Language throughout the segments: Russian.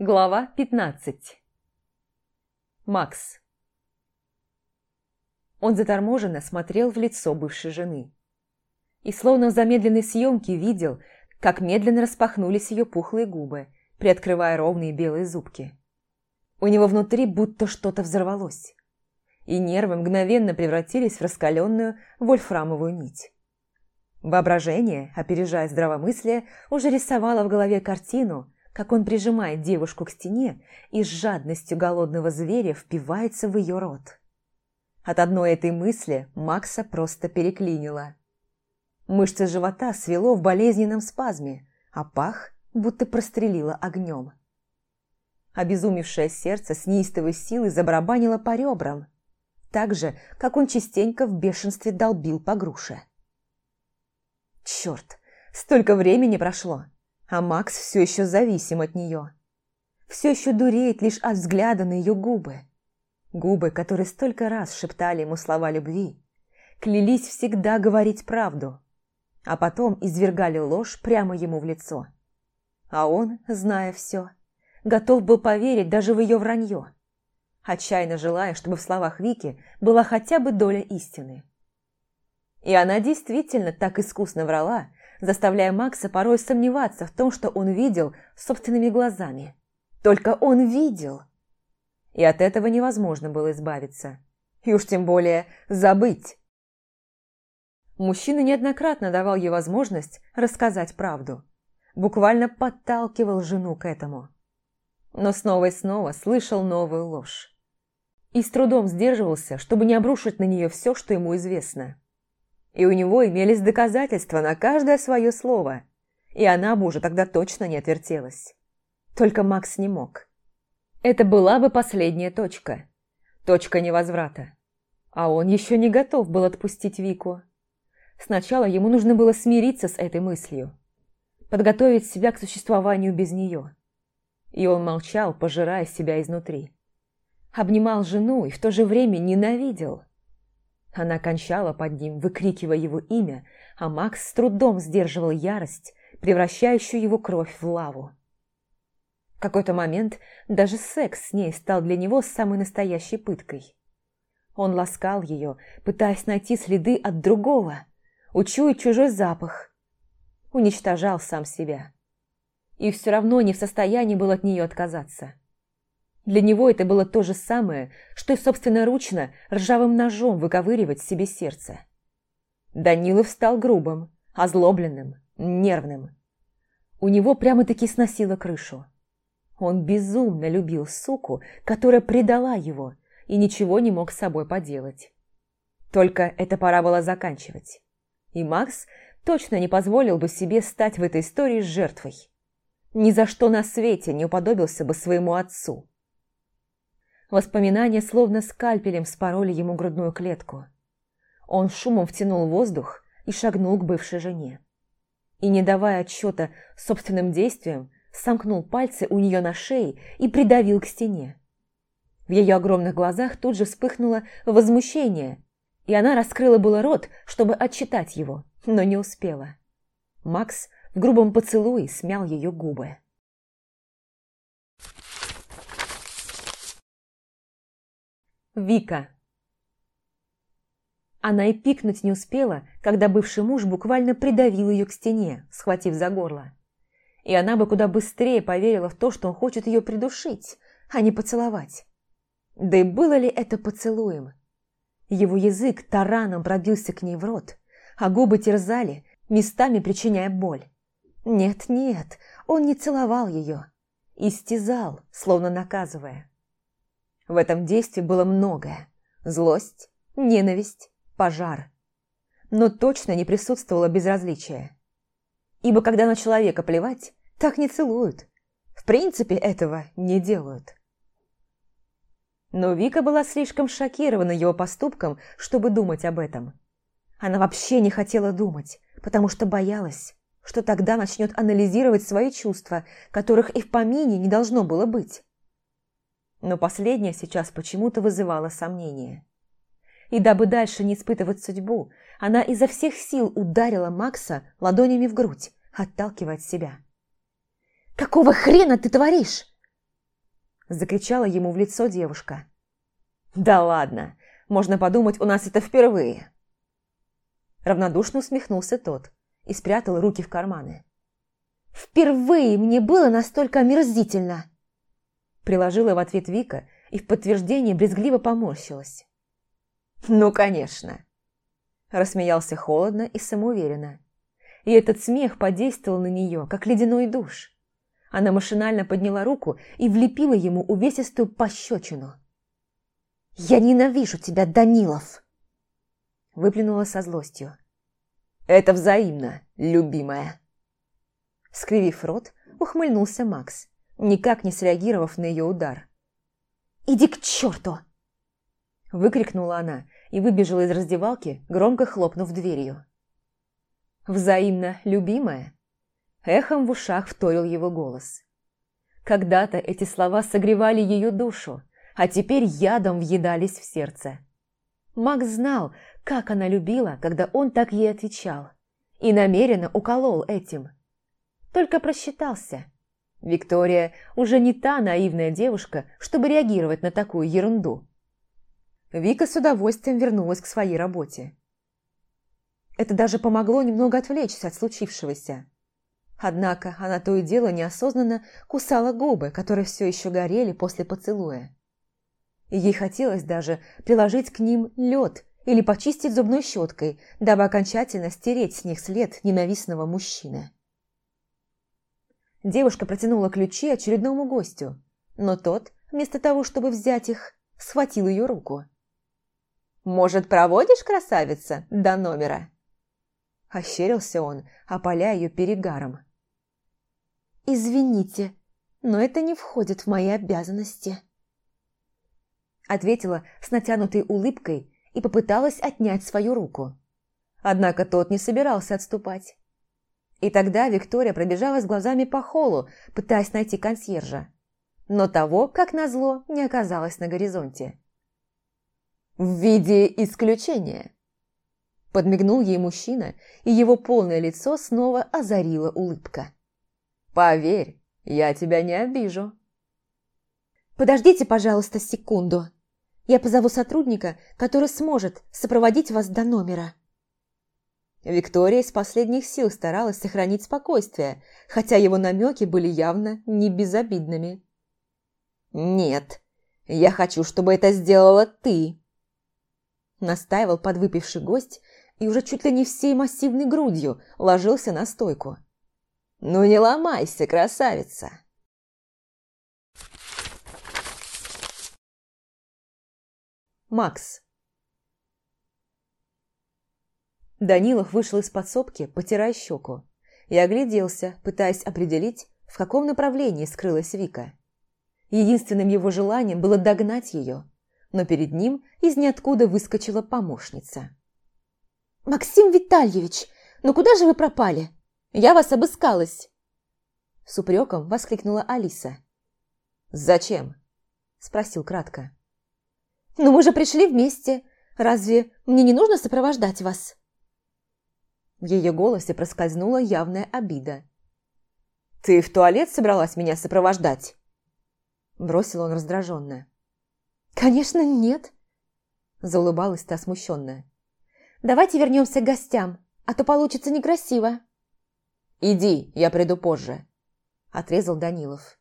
Глава 15 Макс Он заторможенно смотрел в лицо бывшей жены. И словно в замедленной съемке видел, как медленно распахнулись ее пухлые губы, приоткрывая ровные белые зубки. У него внутри будто что-то взорвалось, и нервы мгновенно превратились в раскаленную вольфрамовую нить. Воображение, опережая здравомыслие, уже рисовало в голове картину, как он прижимает девушку к стене и с жадностью голодного зверя впивается в ее рот. От одной этой мысли Макса просто переклинило. Мышцы живота свело в болезненном спазме, а пах будто прострелило огнем. Обезумевшее сердце с неистовой силой забарабанило по ребрам, так же, как он частенько в бешенстве долбил по груше. Черт, столько времени прошло, а Макс все еще зависим от нее. Все еще дуреет лишь от взгляда на ее губы. Губы, которые столько раз шептали ему слова любви, клялись всегда говорить правду, а потом извергали ложь прямо ему в лицо. А он, зная все, готов был поверить даже в ее вранье, отчаянно желая, чтобы в словах Вики была хотя бы доля истины. И она действительно так искусно врала, заставляя Макса порой сомневаться в том, что он видел собственными глазами. Только он видел. И от этого невозможно было избавиться. И уж тем более забыть. Мужчина неоднократно давал ей возможность рассказать правду. Буквально подталкивал жену к этому. Но снова и снова слышал новую ложь. И с трудом сдерживался, чтобы не обрушить на нее все, что ему известно и у него имелись доказательства на каждое свое слово, и она бы уже тогда точно не отвертелась. Только Макс не мог. Это была бы последняя точка. Точка невозврата. А он еще не готов был отпустить Вику. Сначала ему нужно было смириться с этой мыслью. Подготовить себя к существованию без нее. И он молчал, пожирая себя изнутри. Обнимал жену и в то же время ненавидел – она кончала под ним, выкрикивая его имя, а Макс с трудом сдерживал ярость, превращающую его кровь в лаву. В какой-то момент даже секс с ней стал для него самой настоящей пыткой. Он ласкал ее, пытаясь найти следы от другого, учуять чужой запах. Уничтожал сам себя. И все равно не в состоянии был от нее отказаться. Для него это было то же самое, что и собственноручно ржавым ножом выковыривать себе сердце. Данилов стал грубым, озлобленным, нервным. У него прямо-таки сносило крышу. Он безумно любил суку, которая предала его, и ничего не мог с собой поделать. Только это пора было заканчивать. И Макс точно не позволил бы себе стать в этой истории жертвой. Ни за что на свете не уподобился бы своему отцу. Воспоминания словно скальпелем спороли ему грудную клетку. Он шумом втянул воздух и шагнул к бывшей жене. И, не давая отчета собственным действиям, сомкнул пальцы у нее на шее и придавил к стене. В ее огромных глазах тут же вспыхнуло возмущение, и она раскрыла было рот, чтобы отчитать его, но не успела. Макс в грубом поцелуе смял ее губы. Вика. Она и пикнуть не успела, когда бывший муж буквально придавил ее к стене, схватив за горло. И она бы куда быстрее поверила в то, что он хочет ее придушить, а не поцеловать. Да и было ли это поцелуем? Его язык тараном пробился к ней в рот, а губы терзали, местами причиняя боль. Нет-нет, он не целовал ее, истязал, словно наказывая. В этом действии было многое. Злость, ненависть, пожар. Но точно не присутствовало безразличие. Ибо когда на человека плевать, так не целуют. В принципе, этого не делают. Но Вика была слишком шокирована его поступком, чтобы думать об этом. Она вообще не хотела думать, потому что боялась, что тогда начнет анализировать свои чувства, которых и в помине не должно было быть но последнее сейчас почему-то вызывало сомнения. И дабы дальше не испытывать судьбу, она изо всех сил ударила Макса ладонями в грудь, отталкивая от себя. «Какого хрена ты творишь?» – закричала ему в лицо девушка. «Да ладно, можно подумать, у нас это впервые!» Равнодушно усмехнулся тот и спрятал руки в карманы. «Впервые мне было настолько омерзительно!» Приложила в ответ Вика и в подтверждение брезгливо поморщилась. «Ну, конечно!» Рассмеялся холодно и самоуверенно. И этот смех подействовал на нее, как ледяной душ. Она машинально подняла руку и влепила ему увесистую пощечину. «Я ненавижу тебя, Данилов!» Выплюнула со злостью. «Это взаимно, любимая!» Скривив рот, ухмыльнулся Макс, никак не среагировав на ее удар. «Иди к черту!» Выкрикнула она и выбежала из раздевалки, громко хлопнув дверью. «Взаимно любимая?» Эхом в ушах вторил его голос. Когда-то эти слова согревали ее душу, а теперь ядом въедались в сердце. Макс знал, как она любила, когда он так ей отвечал, и намеренно уколол этим. Только просчитался. Виктория уже не та наивная девушка, чтобы реагировать на такую ерунду. Вика с удовольствием вернулась к своей работе. Это даже помогло немного отвлечься от случившегося. Однако она то и дело неосознанно кусала губы, которые все еще горели после поцелуя. ей хотелось даже приложить к ним лед или почистить зубной щеткой, дабы окончательно стереть с них след ненавистного мужчины. Девушка протянула ключи очередному гостю, но тот, вместо того, чтобы взять их, схватил ее руку. «Может, проводишь, красавица, до номера?» Ощерился он, опаляя ее перегаром. «Извините, но это не входит в мои обязанности». Ответила с натянутой улыбкой и попыталась отнять свою руку. Однако тот не собирался отступать. И тогда Виктория пробежалась глазами по холлу, пытаясь найти консьержа. Но того, как назло, не оказалось на горизонте. «В виде исключения», Подмигнул ей мужчина, и его полное лицо снова озарила улыбка. «Поверь, я тебя не обижу». «Подождите, пожалуйста, секунду. Я позову сотрудника, который сможет сопроводить вас до номера». Виктория из последних сил старалась сохранить спокойствие, хотя его намеки были явно не безобидными. «Нет, я хочу, чтобы это сделала ты», настаивал подвыпивший гость, и уже чуть ли не всей массивной грудью ложился на стойку. «Ну не ломайся, красавица!» Макс Данилов вышел из подсобки, потирая щеку, и огляделся, пытаясь определить, в каком направлении скрылась Вика. Единственным его желанием было догнать ее, но перед ним из ниоткуда выскочила помощница. «Максим Витальевич, ну куда же вы пропали? Я вас обыскалась!» С упреком воскликнула Алиса. «Зачем?» – спросил кратко. «Ну мы же пришли вместе. Разве мне не нужно сопровождать вас?» В ее голосе проскользнула явная обида. «Ты в туалет собралась меня сопровождать?» Бросил он раздраженно. «Конечно, нет!» Заулыбалась та смущенная. Давайте вернемся к гостям, а то получится некрасиво». «Иди, я приду позже», – отрезал Данилов.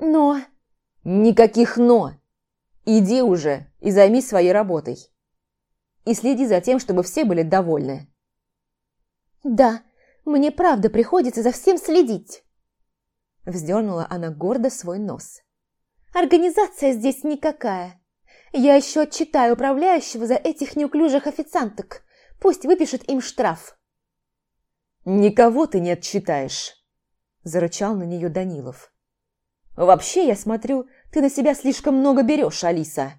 «Но...» «Никаких «но». Иди уже и займись своей работой. И следи за тем, чтобы все были довольны». «Да, мне правда приходится за всем следить», – вздернула она гордо свой нос. «Организация здесь никакая. Я еще отчитаю управляющего за этих неуклюжих официанток. Пусть выпишет им штраф». «Никого ты не отчитаешь», – зарычал на нее Данилов. «Вообще, я смотрю, ты на себя слишком много берешь, Алиса».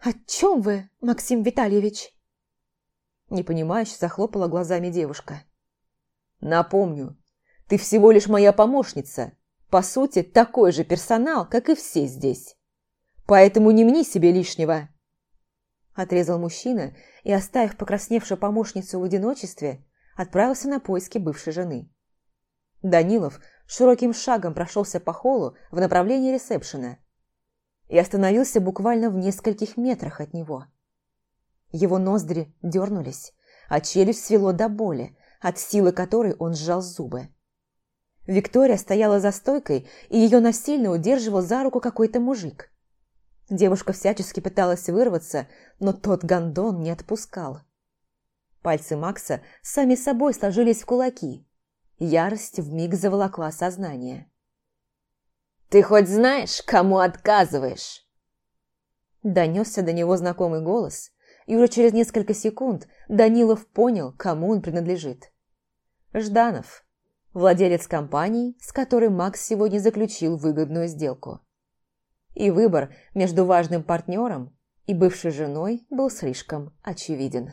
«О чем вы, Максим Витальевич?» Непонимающе захлопала глазами девушка. «Напомню, ты всего лишь моя помощница. По сути, такой же персонал, как и все здесь. Поэтому не мни себе лишнего». Отрезал мужчина и, оставив покрасневшую помощницу в одиночестве, отправился на поиски бывшей жены. Данилов широким шагом прошелся по холлу в направлении ресепшена и остановился буквально в нескольких метрах от него. Его ноздри дернулись, а челюсть свело до боли, от силы которой он сжал зубы. Виктория стояла за стойкой, и ее насильно удерживал за руку какой-то мужик. Девушка всячески пыталась вырваться, но тот гондон не отпускал. Пальцы Макса сами собой сложились в кулаки. Ярость вмиг заволокла сознание. «Ты хоть знаешь, кому отказываешь?» Донесся до него знакомый голос, и уже через несколько секунд Данилов понял, кому он принадлежит. Жданов, владелец компании, с которой Макс сегодня заключил выгодную сделку. И выбор между важным партнером и бывшей женой был слишком очевиден.